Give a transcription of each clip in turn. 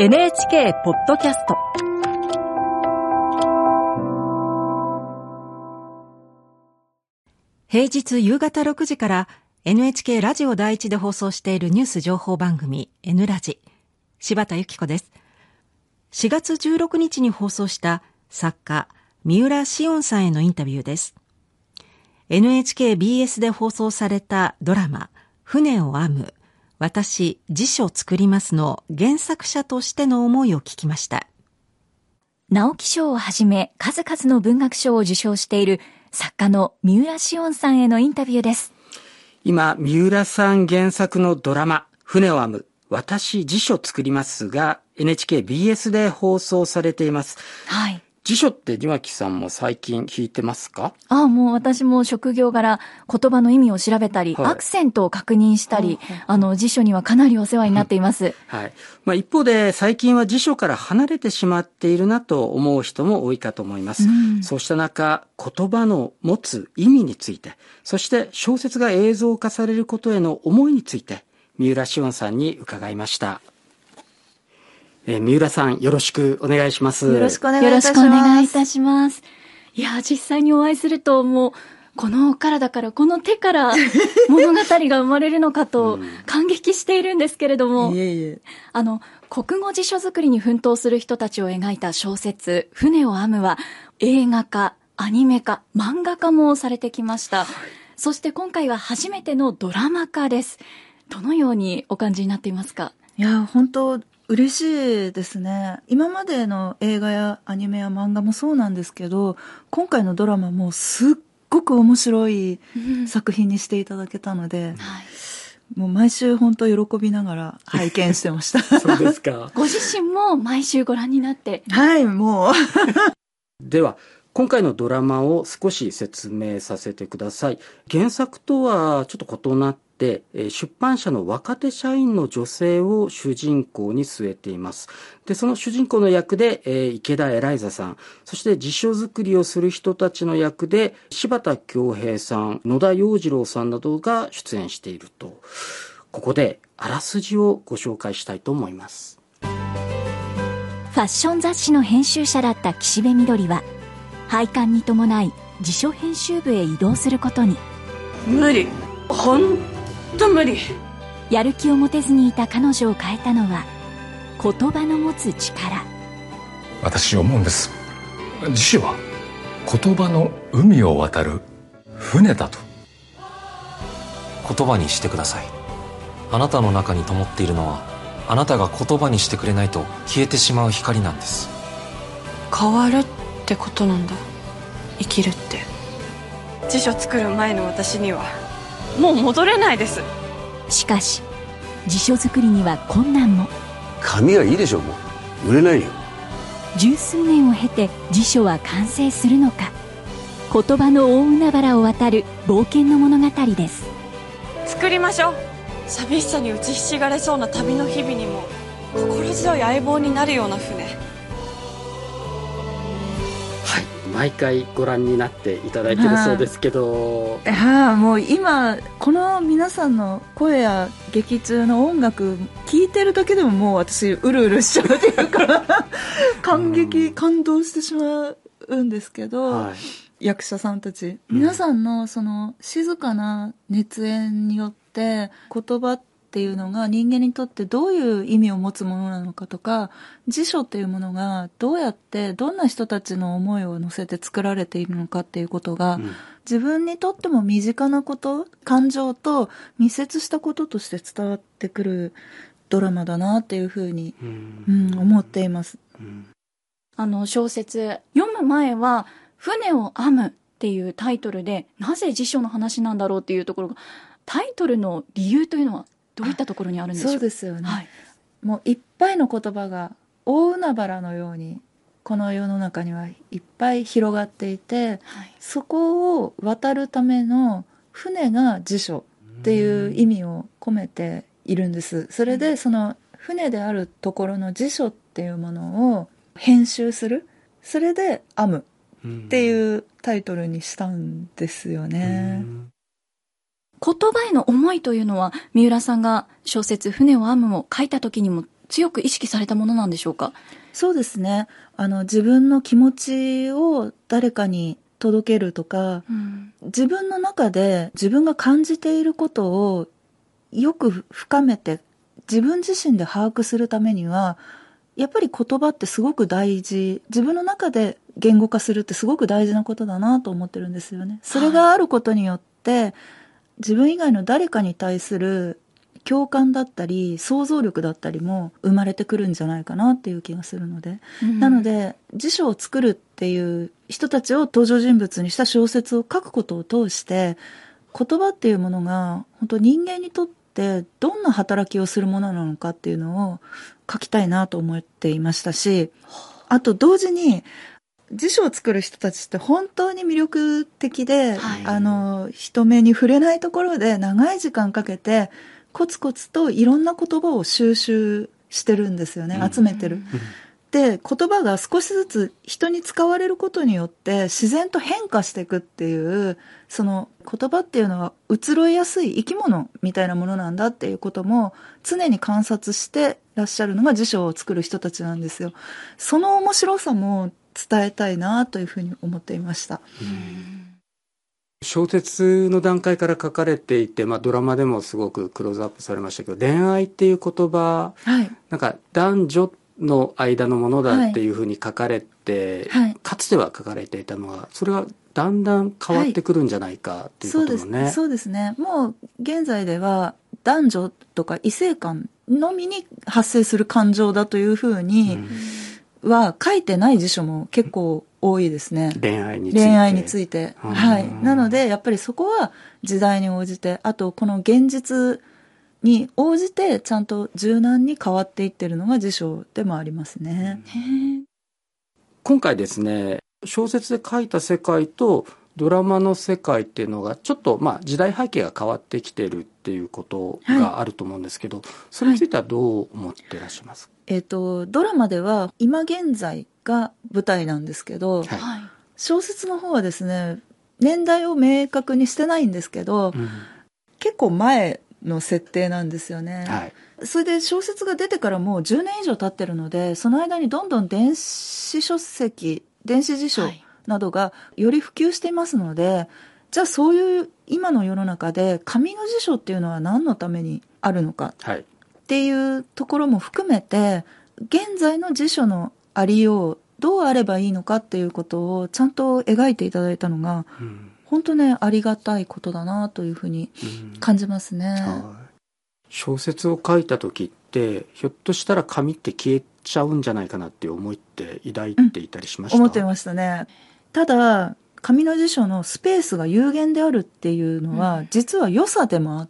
NHK ポッドキャスト。平日夕方6時から NHK ラジオ第一で放送しているニュース情報番組 N ラジ。柴田由紀子です。4月16日に放送した作家三浦紫音さんへのインタビューです。NHKBS で放送されたドラマ船を編む。私、辞書作りますの原作者としての思いを聞きました。直木賞をはじめ数々の文学賞を受賞している作家の三浦紫音さんへのインタビューです。今、三浦さん原作のドラマ、船を編む私辞書作りますが NHKBS で放送されています。はい。辞書って庭木さんも最近聞いてますか？ああ、もう私も職業柄言葉の意味を調べたり、はい、アクセントを確認したり、あの辞書にはかなりお世話になっています。はい。まあ一方で最近は辞書から離れてしまっているなと思う人も多いかと思います。うん、そうした中、言葉の持つ意味について、そして小説が映像化されることへの思いについて、三浦紫音さんに伺いました。えー、三浦さん、よろしくお願いします。よろしくお願いいたします。よろしくお願いいたします。いや、実際にお会いすると、もう、この体から、この手から 物語が生まれるのかと感激しているんですけれども、いえいえあの、国語辞書作りに奮闘する人たちを描いた小説、船を編むは、映画化、アニメ化、漫画化もされてきました。そして今回は初めてのドラマ化です。どのようにお感じになっていますか？いや、本当嬉しいですね。今までの映画やアニメや漫画もそうなんですけど、今回のドラマもすっごく面白い作品にしていただけたので、もう毎週本当喜びながら拝見してました。そうですか。ご自身も毎週ご覧になって。はい、もう。では、今回のドラマを少し説明させてください。原作とはちょっと異なって、出版社の若手社員の女性を主人公に据えています。で、その主人公の役で、えー、池田エライザさん、そして辞書作りをする人たちの役で、柴田恭平さん、野田洋次郎さんなどが出演していると。ここで、あらすじをご紹介したいと思います。ファッション雑誌の編集者だった岸辺みどりは、廃刊に伴い辞書編集部へ移動することに。無理。本と無理。やる気を持てずにいた彼女を変えたのは言葉の持つ力。私思うんです。辞書は言葉の海を渡る船だと。言葉にしてください。あなたの中に灯っているのはあなたが言葉にしてくれないと消えてしまう光なんです。変わるってことなんだ。生きるって。辞書作る前の私にはもう戻れないです。しかし辞書作りには困難も。紙はいいでしょうもう。売れないよ。十数年を経て辞書は完成するのか。言葉の大海原を渡る冒険の物語です。作りましょう。寂しさに打ちひしがれそうな旅の日々にも心強い相棒になるような船毎回ご覧になっていただいてるそうですけど、はあ、もう今この皆さんの声や劇中の音楽聞いてるだけでももう私うるうるしちゃうっていうか 感激感動してしまうんですけど、はい、役者さんたち。皆さんのその静かな熱演によって言葉っていうのが人間にとってどういう意味を持つものなのかとか、辞書っていうものがどうやってどんな人たちの思いを乗せて作られているのかっていうことが、うん、自分にとっても身近なこと、感情と密接したこととして伝わってくるドラマだなっていうふうに、うん、うん、思っています。うん、あの小説、読む前は、船を編むっていうタイトルで、なぜ辞書の話なんだろうっていうところが、タイトルの理由というのはどういったところにあるんでしょう？そうですよね、はい、もういっぱいの言葉が大海原のようにこの世の中にはいっぱい広がっていて、はい、そこを渡るための船が辞書っていう意味を込めているんです。それでその船であるところの辞書っていうものを編集する。それで「編む」っていうタイトルにしたんですよね。言葉への思いというのは、三浦さんが小説船を編むを書いた時にも強く意識されたものなんでしょうか？そうですね。あの、自分の気持ちを誰かに届けるとか、うん自分の中で自分が感じていることをよく深めて自分自身で把握するためにはやっぱり言葉ってすごく大事自分の中で言語化するってすごく大事なことだなと思ってるんですよね。それがあることによって自分以外の誰かに対する共感だったり想像力だったりも生まれてくるんじゃないかなっていう気がするので、なので辞書を作るっていう人たちを登場人物にした小説を書くことを通して言葉っていうものが本当人間にとってどんな働きをするものなのかっていうのを書きたいなと思っていましたしあと同時に辞書を作る人たちって本当に魅力的で、はいあの人目に触れないところで長い時間かけてコツコツといろんな言葉を収集してるんですよね集めてる。で言葉が少しずつ人に使われることによって自然と変化していくっていうその言葉っていうのは移ろいやすい生き物みたいなものなんだっていうことも常に観察してらっしゃるのが辞書を作る人たちなんですよ。その面白さも伝えたいなというふうに思っていました。小説の段階から書かれていて、まあ、ドラマでもすごくクローズアップされましたけど恋愛っていう言葉はい。なんか男女の間のものだっていうふうに書かれて、はいかつては書かれていたのがそれがだんだん変わってくるんじゃないかっていうこともね。そうですね。もう現在では男女とか異性間のみに発生する感情だというふうには書いてない辞書も結構多いですね。恋愛について恋愛について。うんはい。なので、やっぱりそこは時代に応じて、あとこの現実に応じてちゃんと柔軟に変わっていってるのが辞書でもありますね。今回ですね小説で書いた世界とドラマの世界っていうのがちょっとまあ時代背景が変わってきてるっていうことがあると思うんですけど、それについてはどう思ってらっしゃいますか、えっ、と、ドラマでは今現在が舞台なんですけど、はい。はい小説の方はですね、年代を明確にしてないんですけど、うん。結構前の設定なんですよね。はい。それで小説が出てからもう10年以上経ってるので、その間にどんどん電子書籍、電子辞書はい。などがより普及していますので、じゃあそういう今の世の中で紙の辞書っていうのは何のためにあるのか。はいっていうところも含めて、現在の辞書のありよう、どうあればいいのかっていうことをちゃんと描いていただいたのが、うん。本当ね、ありがたいことだなというふうにうん。感じますね。はい。小説を書いた時ってひょっとしたら紙って消えちゃうんじゃないかなっていう思いって抱いていたりしました、思ってましたね。ただ、紙の辞書のスペースが有限であるっていうのは、実は良さでもあっ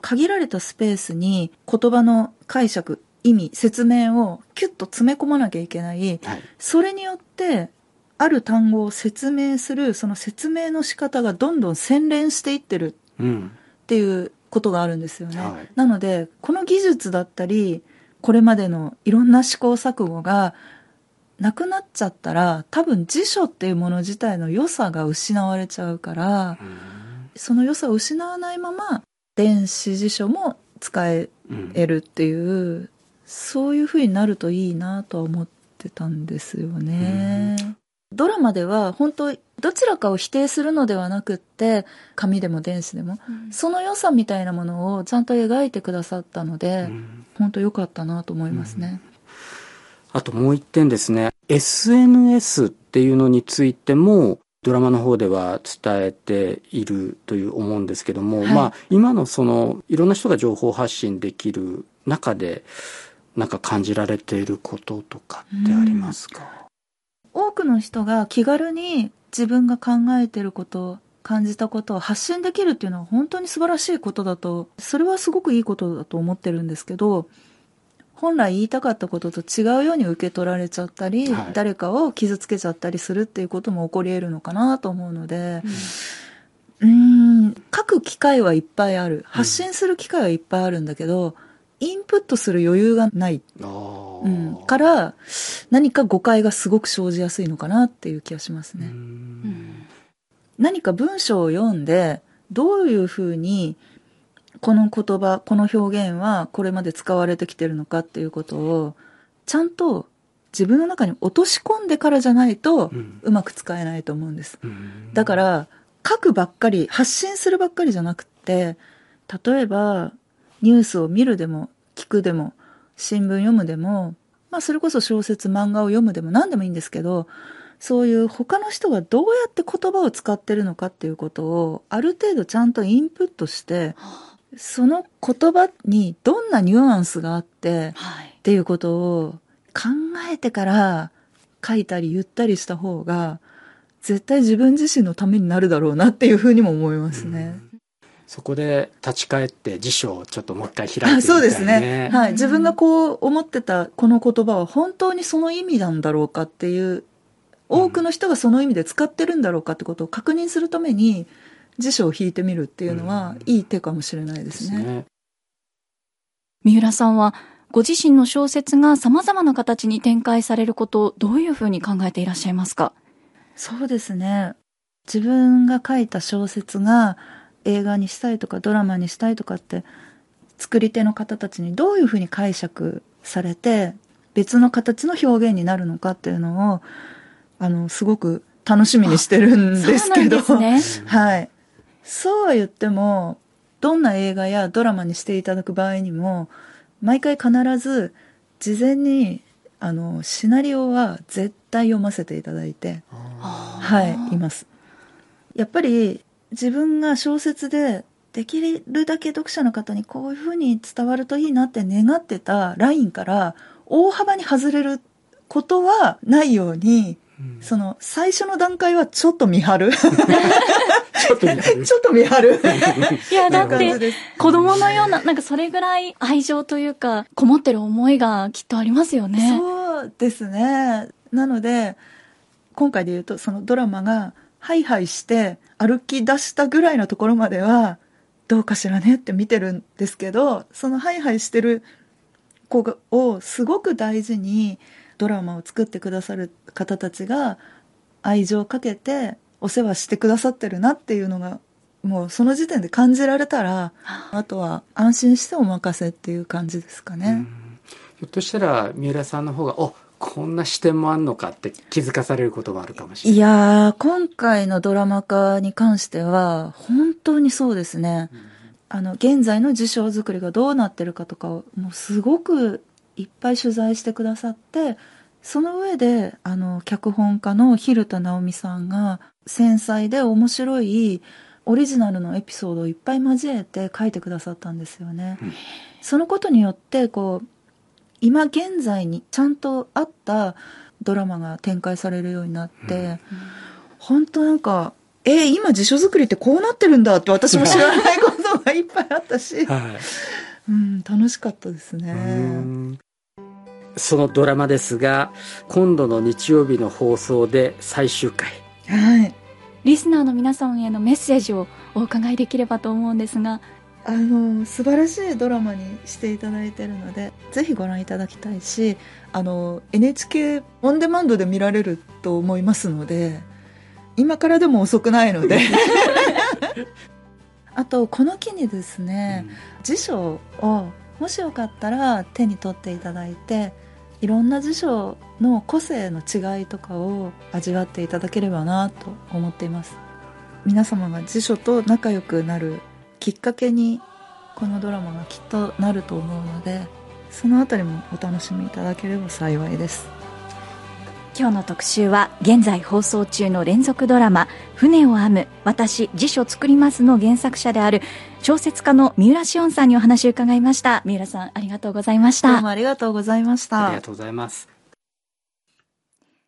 限られたスペースに言葉の解釈、意味、説明をキュッと詰め込まなきゃいけない。はい。それによって、ある単語を説明する、その説明の仕方がどんどん洗練していってるうん。っていうことがあるんですよね。はい。なので、この技術だったり、これまでのいろんな試行錯誤がなくなっちゃったら、多分辞書っていうもの自体の良さが失われちゃうから、その良さを失わないまま、電子辞書も使えうんるっていう、そういう風になるといいなとは思ってたんですよね。ドラマでは本当どちらかを否定するのではなくって紙でも電子でも、その良さみたいなものをちゃんと描いてくださったので、うん。本当良かったなと思いますね。あともう一点ですね。SNS っていうのについてもドラマの方では伝えているという思うんですけども、はい。まあ今のそのいろんな人が情報発信できる中でなんか感じられていることとかってありますか、多くの人が気軽に自分が考えてること感じたことを発信できるっていうのは本当に素晴らしいことだとそれはすごくいいことだと思ってるんですけど本来言いたかったことと違うように受け取られちゃったり、はい。誰かを傷つけちゃったりするっていうことも起こり得るのかなと思うのでうーん書く機会はいっぱいある。発信する機会はいっぱいあるんだけど、インプットする余裕がない。うん、から何か誤解がすごく生じやすいのかなっていう気がしますね。うん。何か文章を読んでどういうふうにこの言葉、この表現はこれまで使われてきてるのかっていうことを、ちゃんと自分の中に落とし込んでからじゃないとうまく使えないと思うんです。うん。だから、書くばっかり、発信するばっかりじゃなくって、例えば、ニュースを見るでも、聞くでも、新聞読むでも、まあ、それこそ小説、漫画を読むでも何でもいいんですけど、そういう他の人がどうやって言葉を使ってるのかっていうことを、ある程度ちゃんとインプットして、その言葉にどんなニュアンスがあって、はい。っていうことを考えてから書いたり言ったりした方が絶対自分自身のためになるだろうなっていうふうにも思いますね。そこで立ち返って辞書をちょっともう一回開いてみたい、ね、あそうですね。はい。自分がこう思ってたこの言葉は本当にその意味なんだろうかっていう、多くの人がその意味で使ってるんだろうかってことを確認するために辞書を引いてみるっていうのはうんいい手かもしれないでですすね。ね。三浦さんは、ご自身の小説が様々な形に展開されることをどういうふうに考えていらっしゃいますか？そうですね。自分が書いた小説が映画にしたいとかドラマにしたいとかって作り手の方たちにどういうふうに解釈されて別の形の表現になるのかっていうのをあのすごく楽しみにしてるんですけど。そうなんですね。はい。そうは言っても、どんな映画やドラマにしていただく場合にも、毎回必ず、事前に、あの、シナリオは絶対読ませていただいて、はい、います。やっぱり、自分が小説で、できるだけ読者の方にこういうふうに伝わるといいなって願ってたラインから、大幅に外れることはないように、うんその、最初の段階はちょっと見張る。ちょっとやるちょっと見張る。いや、だって。子供のような、なんかそれぐらい愛情というか、こもってる思いがきっとありますよね。そうですね。なので、今回で言うと、そのドラマが、ハイハイして歩き出したぐらいのところまでは、どうかしらねって見てるんですけど、そのハイハイしてる子がをすごく大事にドラマを作ってくださる方たちが愛情をかけてお世話してくださってるなっていうのがもうその時点で感じられたらあとは安心してお任せっていう感じですかね。ひょっとしたら三浦さんの方がおこんな視点もあんのかって気づかされることもあるかもしれないいやー、今回のドラマ化に関しては、本当にそうですね。あの、現在の辞書作りがどうなってるかとかを、もうすごくいっぱい取材してくださって、その上で、あの、脚本家の蛭田直美さんが、繊細で面白いオリジナルのエピソードをいっぱい交えて書いてくださったんですよね。うん。そのことによって、こう、今現在にちゃんとあったドラマが展開されるようになって、本当なんか、えー今辞書作りってこうなってるんだって私も知らないことがいっぱいあったし、はい。うん、楽しかったですね。うんそのドラマですが今度の日曜日の放送で最終回はい。リスナーの皆さんへのメッセージをお伺いできればと思うんですが、あの、素晴らしいドラマにしていただいてるので、ぜひご覧いただきたいし、あの、NHK オンデマンドで見られると思いますので、今からでも遅くないので。あと、この機にですね、辞書をもしよかったら手に取っていただいていろんな辞書の個性の違いとかを味わっていただければなと思っています。皆様が辞書と仲良くなるきっかけにこのドラマがきっとなると思うのでそのあたりもお楽しみいただければ幸いです。今日の特集は現在放送中の連続ドラマ「船を編む私辞書作ります」の原作者である小説家の三浦紫音さんにお話を伺いました。三浦さんありがとうございました。どうもありがとうございました。ありがとうございます